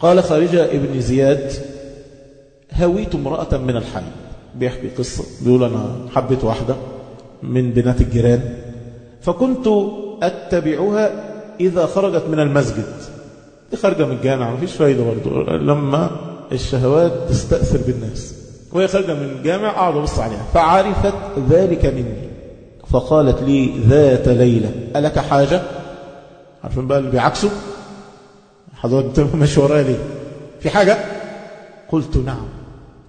قال خارجة ابن زياد هويت امرأة من الحي بيحكي قصة بيقول أنا حبيت واحدة من بنات الجيران فكنت أتبعها إذا خرجت من المسجد. دي خارجة من الجامع مفيش فايدة برضه. لما الشهوات تستأثر بالناس. وهي خارجة من الجامع أقعد أبص عليها. فعرفت ذلك مني. فقالت لي ذات ليلة ألك حاجة؟ عارفين بقى اللي بيعكسوا حضرتك ماشي ورايا ليه في حاجة؟ قلت نعم.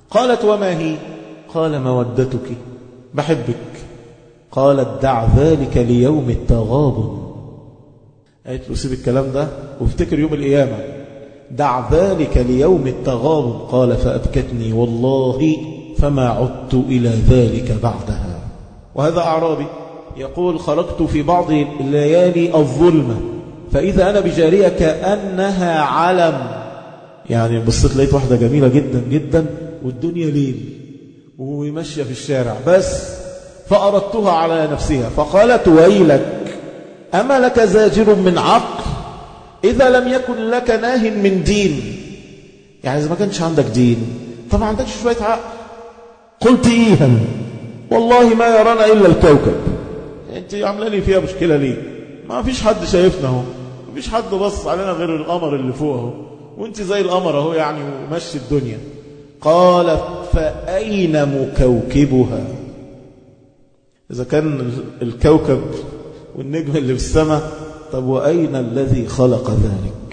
قالت وما هي؟ قال مودتك. بحبك. قالت دع ذلك ليوم التغابن. قالت له سيب الكلام ده وافتكر يوم القيامة. دع ذلك ليوم التغابن. قال فأبكتني والله فما عدت إلى ذلك بعدها. وهذا أعرابي يقول خرجت في بعض الليالي الظلمة. فإذا أنا بجارية كأنها علم. يعني بصيت لقيت واحدة جميلة جدا جدا والدنيا ليل وماشية في الشارع. بس فأردتها على نفسها فقالت ويلك أما لك زاجر من عقل؟ إذا لم يكن لك ناه من دين. يعني إذا ما كانش عندك دين طبعا عندكش شوية عقل. قلت إيها والله ما يرانا إلا الكوكب. أنت عاملة لي فيها مشكلة ليه؟ ما فيش حد شايفنا أهو. ما فيش حد بص علينا غير القمر اللي فوق اهو. وانت زي القمر اهو يعني ومشي الدنيا. قال فأين مكوكبها؟ إذا كان الكوكب والنجم اللي في السماء طب وأين الذي خلق ذلك؟